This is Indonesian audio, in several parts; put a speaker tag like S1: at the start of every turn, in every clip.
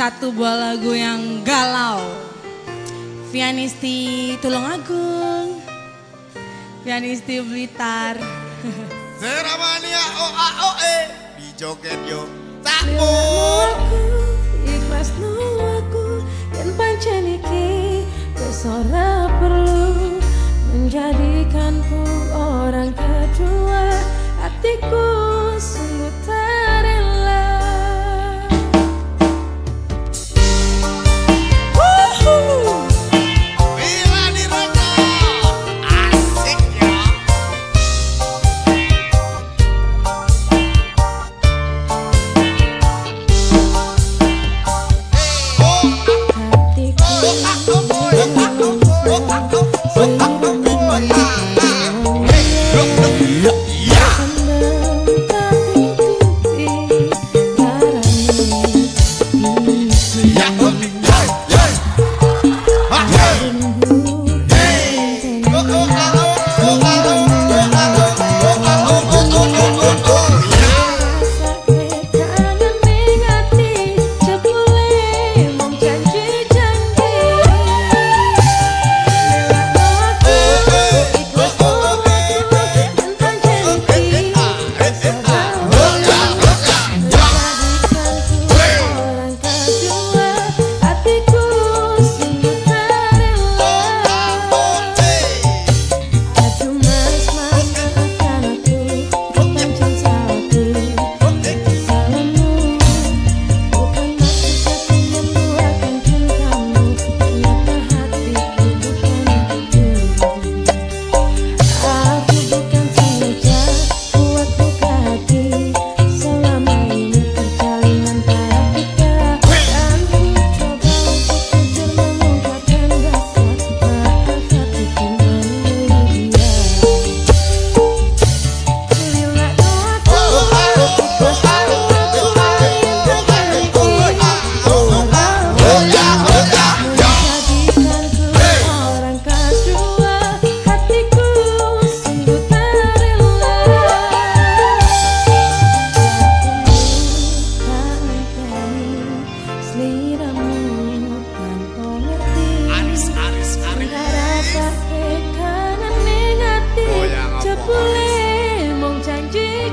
S1: satu buah lagu yang galau. Pianisti Tulungagung, pianisti Blitar.
S2: Seramania a o di joget yo.
S3: Takut. い。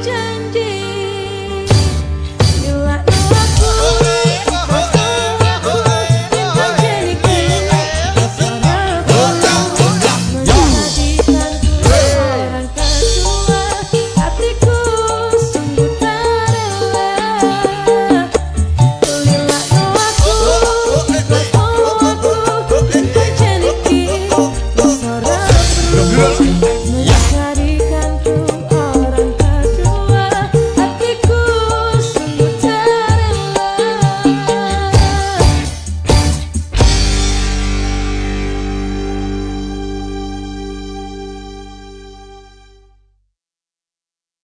S3: janji